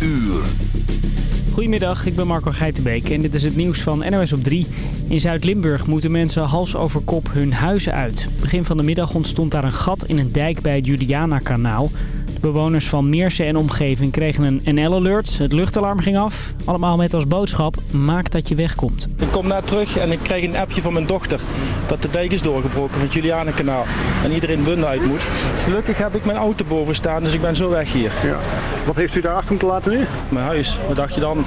uur. Goedemiddag, ik ben Marco Geitenbeek en dit is het nieuws van NOS op 3. In Zuid-Limburg moeten mensen hals over kop hun huizen uit. Begin van de middag ontstond daar een gat in een dijk bij het Juliana-kanaal. Bewoners van Meersen en omgeving kregen een NL-alert. Het luchtalarm ging af. Allemaal met als boodschap, maak dat je wegkomt. Ik kom net terug en ik kreeg een appje van mijn dochter dat de dijk is doorgebroken van het Julianenkanaal. En iedereen Bunde uit moet. Gelukkig heb ik mijn auto boven staan, dus ik ben zo weg hier. Ja. Wat heeft u daar achter moeten laten nu? Mijn huis, wat dacht je dan?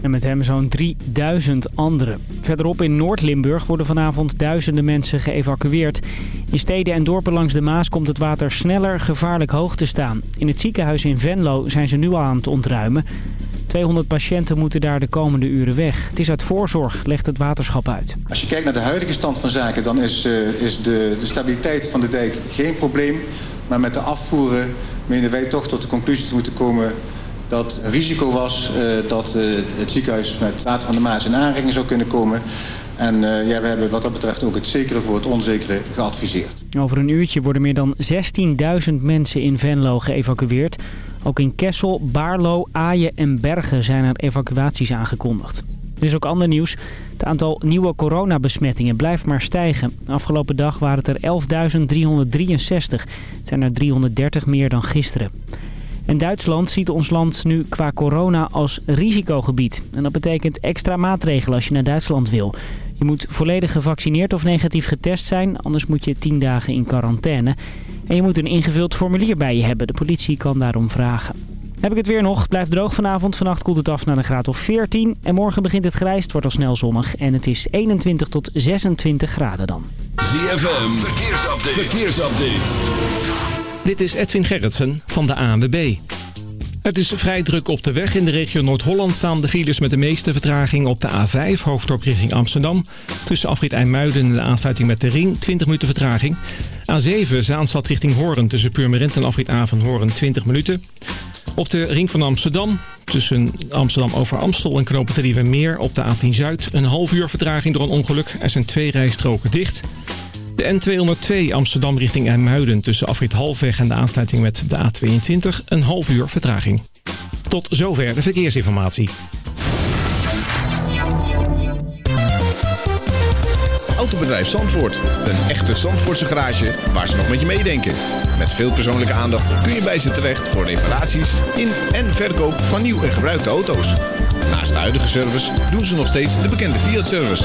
En met hem zo'n 3000 anderen. Verderop in Noord-Limburg worden vanavond duizenden mensen geëvacueerd. In steden en dorpen langs de Maas komt het water sneller gevaarlijk hoog te staan. In het ziekenhuis in Venlo zijn ze nu al aan het ontruimen. 200 patiënten moeten daar de komende uren weg. Het is uit voorzorg, legt het waterschap uit. Als je kijkt naar de huidige stand van zaken... dan is, uh, is de, de stabiliteit van de dijk geen probleem. Maar met de afvoeren menen wij toch tot de conclusie te moeten komen dat er risico was uh, dat uh, het ziekenhuis met water van de Maas in aanraking zou kunnen komen. En uh, ja, we hebben wat dat betreft ook het zekere voor het onzekere geadviseerd. Over een uurtje worden meer dan 16.000 mensen in Venlo geëvacueerd. Ook in Kessel, Baarlo, Aaien en Bergen zijn er evacuaties aangekondigd. Er is ook ander nieuws. Het aantal nieuwe coronabesmettingen blijft maar stijgen. Afgelopen dag waren het er 11.363. Het zijn er 330 meer dan gisteren. En Duitsland ziet ons land nu qua corona als risicogebied. En dat betekent extra maatregelen als je naar Duitsland wil. Je moet volledig gevaccineerd of negatief getest zijn, anders moet je 10 dagen in quarantaine. En je moet een ingevuld formulier bij je hebben. De politie kan daarom vragen. Heb ik het weer nog. Het blijft droog vanavond. Vannacht koelt het af naar een graad of 14. En morgen begint het grijs. Het wordt al snel zonnig. En het is 21 tot 26 graden dan. ZFM, verkeersupdate. verkeersupdate. Dit is Edwin Gerritsen van de ANWB. Het is vrij druk op de weg. In de regio Noord-Holland staan de files met de meeste vertraging op de A5, hoofddorp richting Amsterdam. Tussen afrit IJmuiden en de aansluiting met de Ring, 20 minuten vertraging. A7, Zaanstad richting Hoorn, tussen Purmerend en afrit A van Hoorn, 20 minuten. Op de Ring van Amsterdam, tussen Amsterdam over Amstel en Knopen Meer op de A10 Zuid, een half uur vertraging door een ongeluk. Er zijn twee rijstroken dicht. De N202 Amsterdam richting IJmuiden tussen afrit Halfweg en de aansluiting met de A22 een half uur vertraging. Tot zover de verkeersinformatie. Autobedrijf Zandvoort. Een echte Zandvoortse garage waar ze nog met je meedenken. Met veel persoonlijke aandacht kun je bij ze terecht voor reparaties in en verkoop van nieuw en gebruikte auto's. Naast de huidige service doen ze nog steeds de bekende Fiat-service.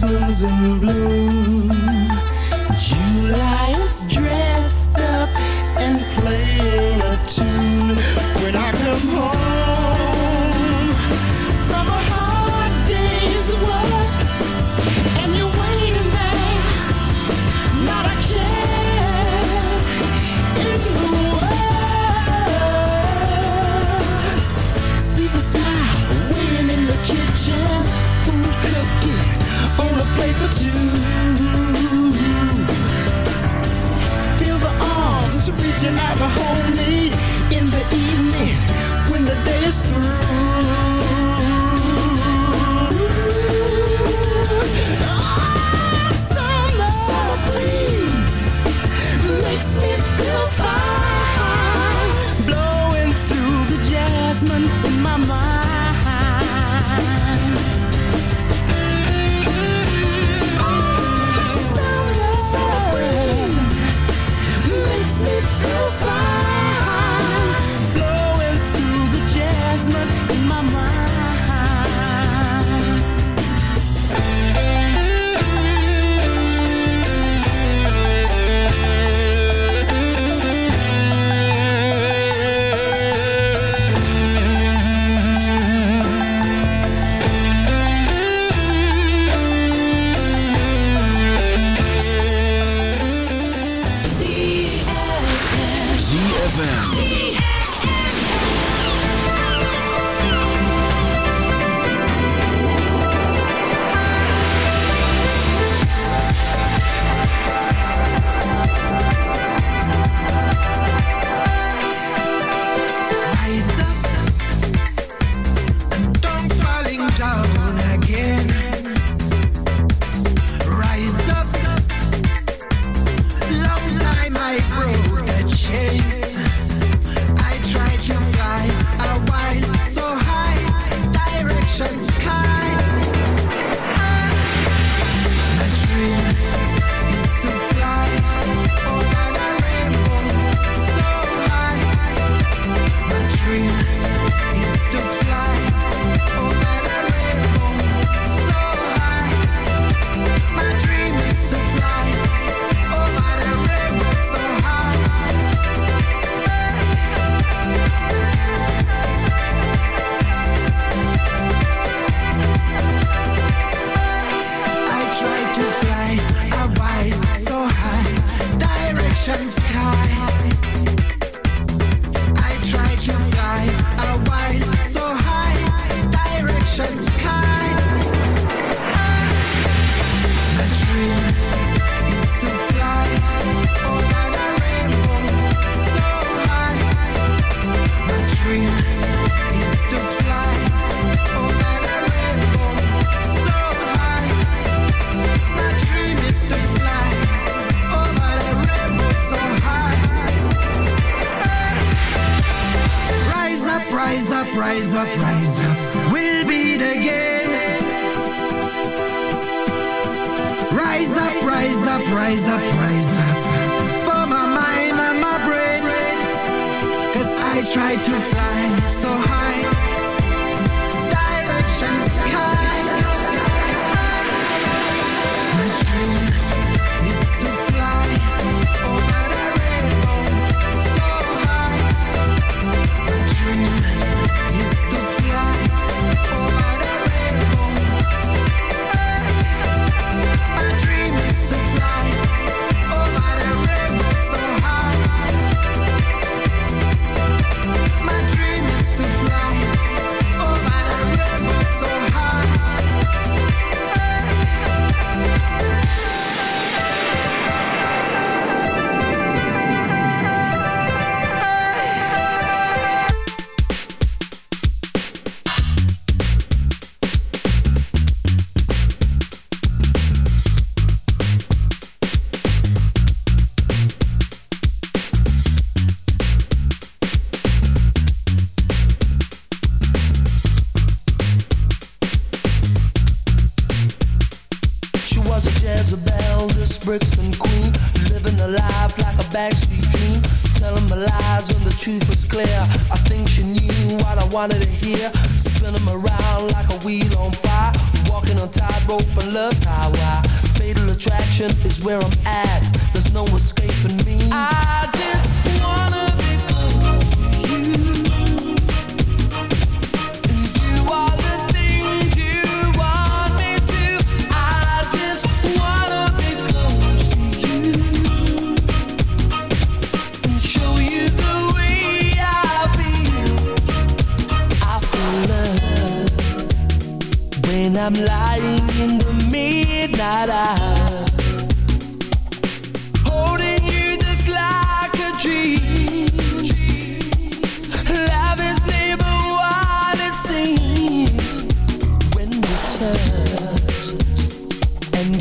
Jasmine's in bloom, July is dry. getting out home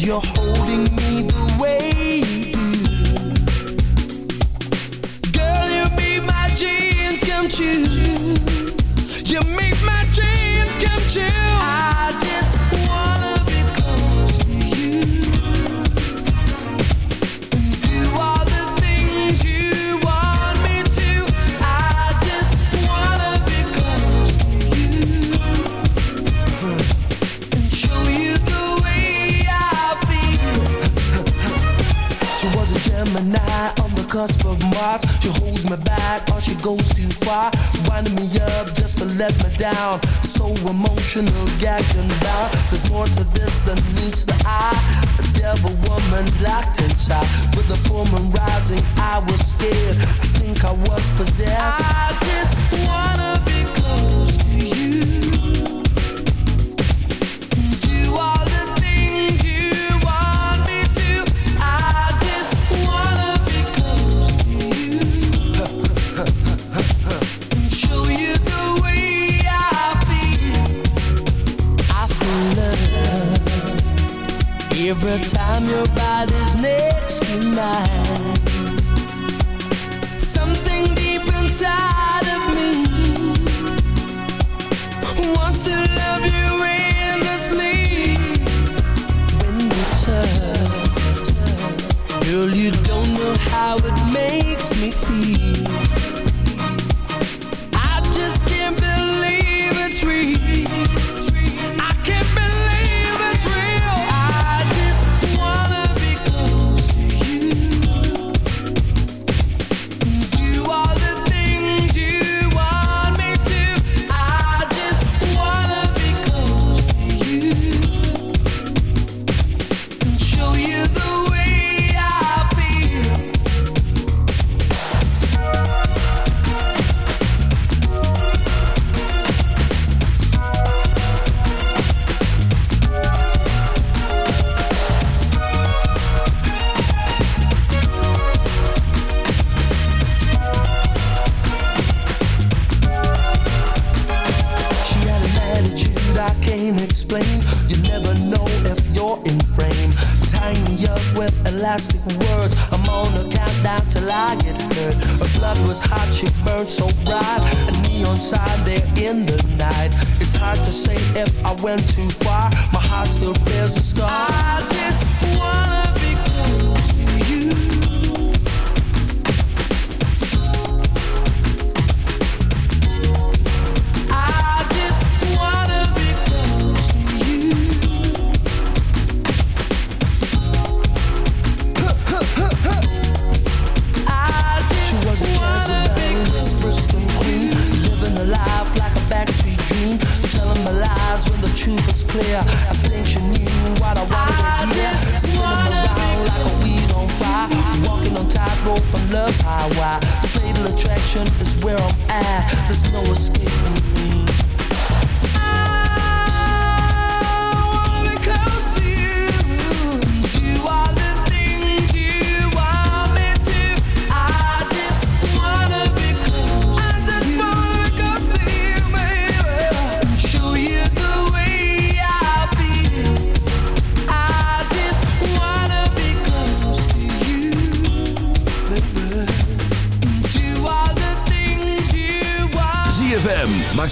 yo.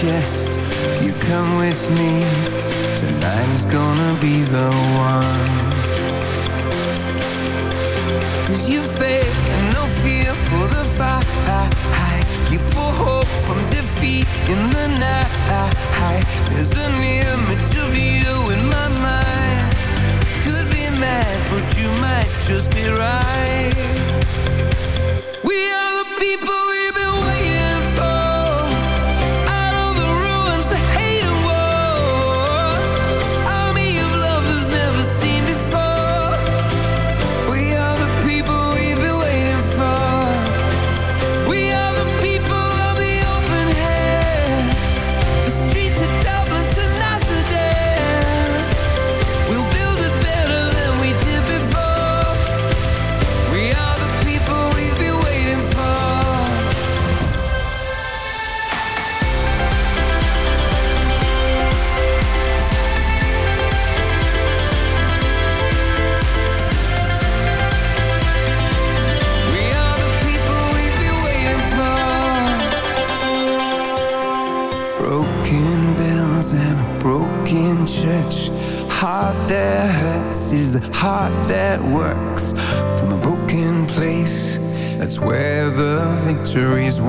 Chest. If you come with me, tonight is gonna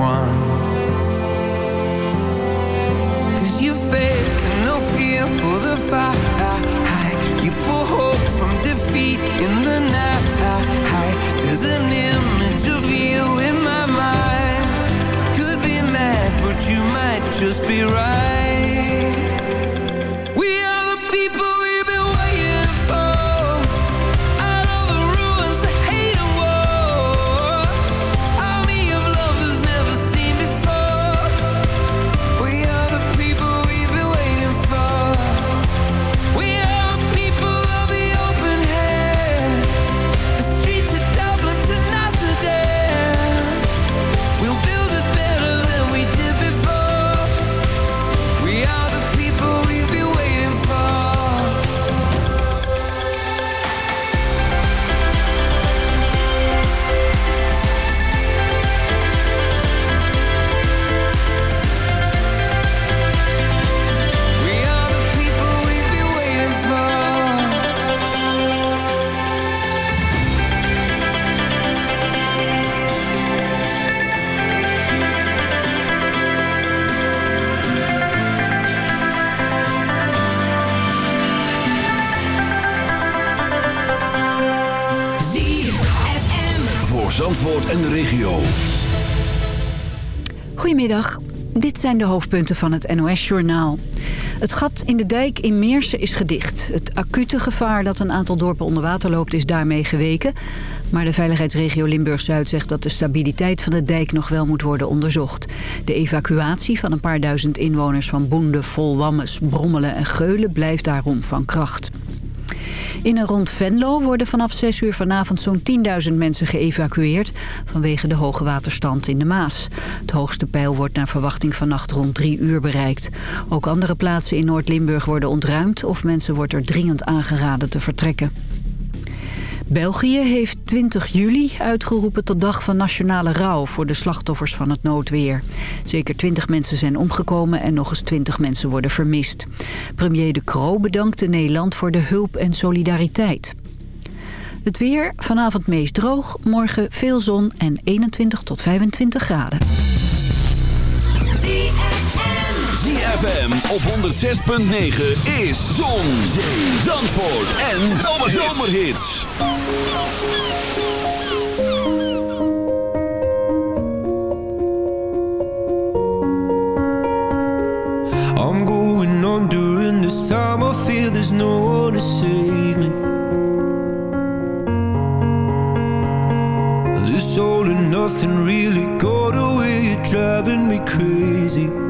one en de regio. Goedemiddag, dit zijn de hoofdpunten van het NOS-journaal. Het gat in de dijk in Meersen is gedicht. Het acute gevaar dat een aantal dorpen onder water loopt is daarmee geweken. Maar de veiligheidsregio Limburg-Zuid zegt dat de stabiliteit van de dijk nog wel moet worden onderzocht. De evacuatie van een paar duizend inwoners van Boende, Volwammes, Brommelen en Geulen blijft daarom van kracht. In en rond Venlo worden vanaf 6 uur vanavond zo'n 10.000 mensen geëvacueerd... vanwege de hoge waterstand in de Maas. Het hoogste pijl wordt naar verwachting vannacht rond 3 uur bereikt. Ook andere plaatsen in Noord-Limburg worden ontruimd... of mensen wordt er dringend aangeraden te vertrekken. België heeft 20 juli uitgeroepen tot dag van nationale rouw voor de slachtoffers van het noodweer. Zeker 20 mensen zijn omgekomen en nog eens 20 mensen worden vermist. Premier De Croo bedankte Nederland voor de hulp en solidariteit. Het weer, vanavond meest droog, morgen veel zon en 21 tot 25 graden. ZFM op 106.9 is Zon, Zee, Zandvoort en Zomerhits. I'm going on during this time. I feel there's no one to save me. This all and nothing really got away. You're driving me crazy.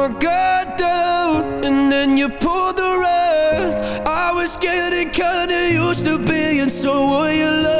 My guard down and then you pulled the rug. I was getting kinda used to being so someone you love,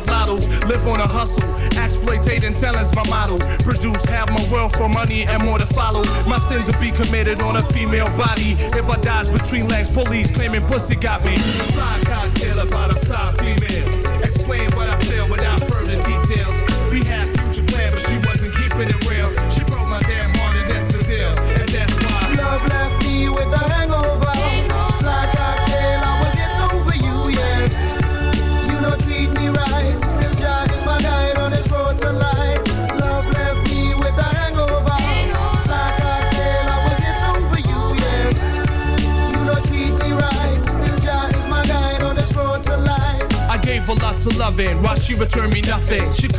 Live on a hustle, exploitating talent's my model. Produce half my wealth for money and more to follow. My sins will be committed on a female body. If I dies between legs, police claiming pussy got me. Fly cocktail about a fly female. Returned me nothing. She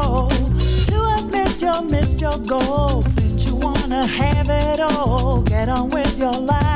control to admit you missed your goal. Since you wanna have it all, get on with your life.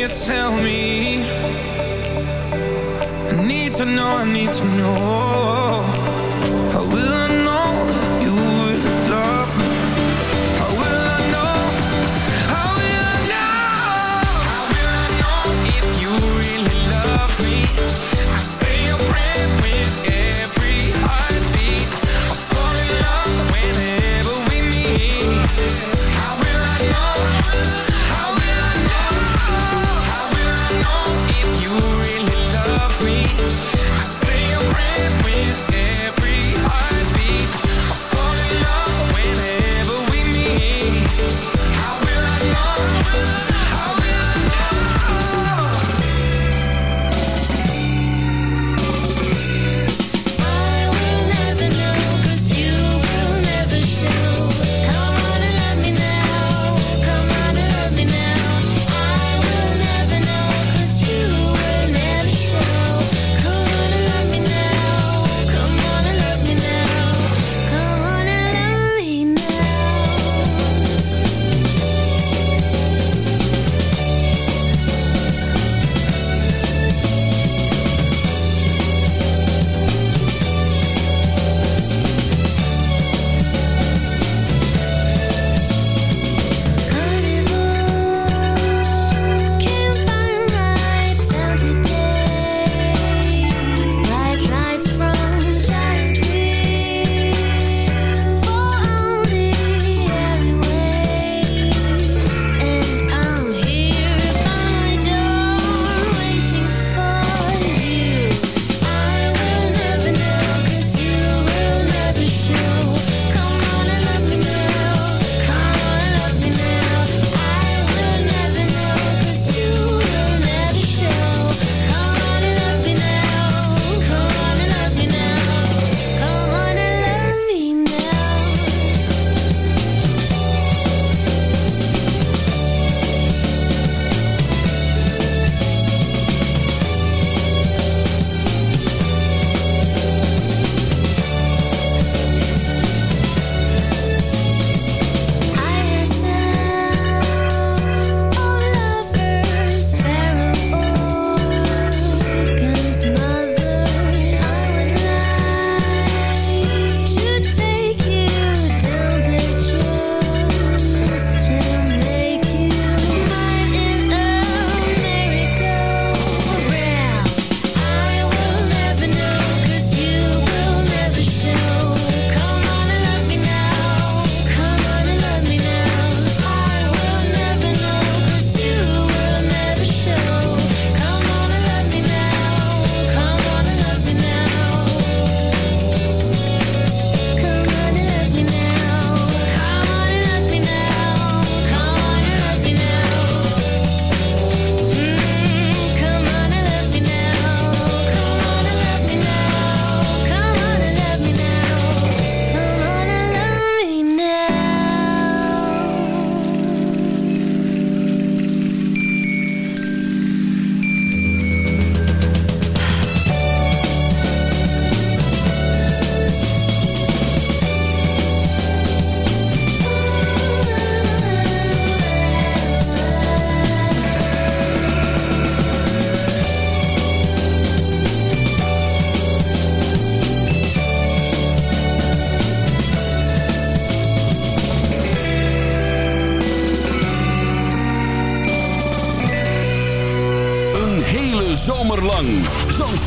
you tell me? I need to know, I need to know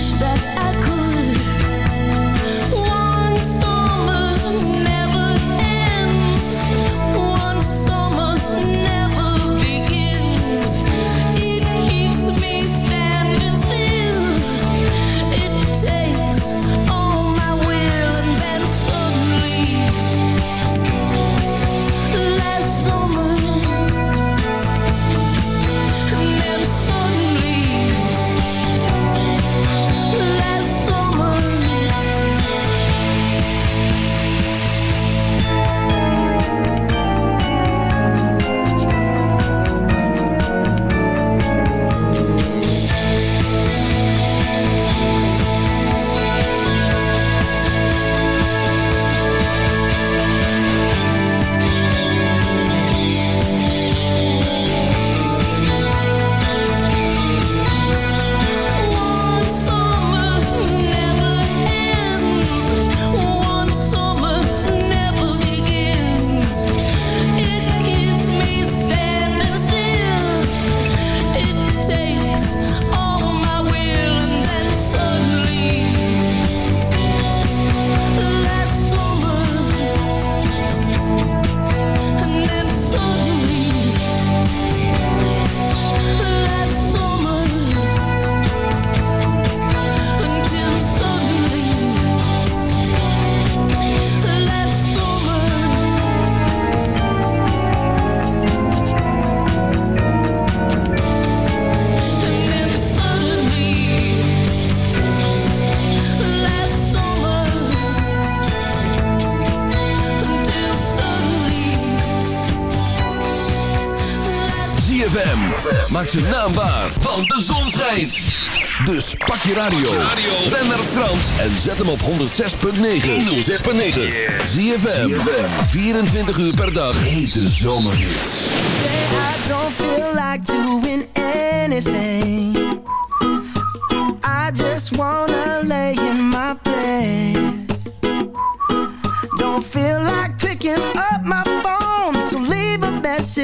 wish that I ZFM. Maak zijn naam waar, want de zon schijnt. Dus pak je radio. Ben naar Frans en zet hem op 106.9. 106.9. ZFM. 24 uur per dag. Hete zomerhits. I don't feel like doing anything. I just wanna lay in my bed.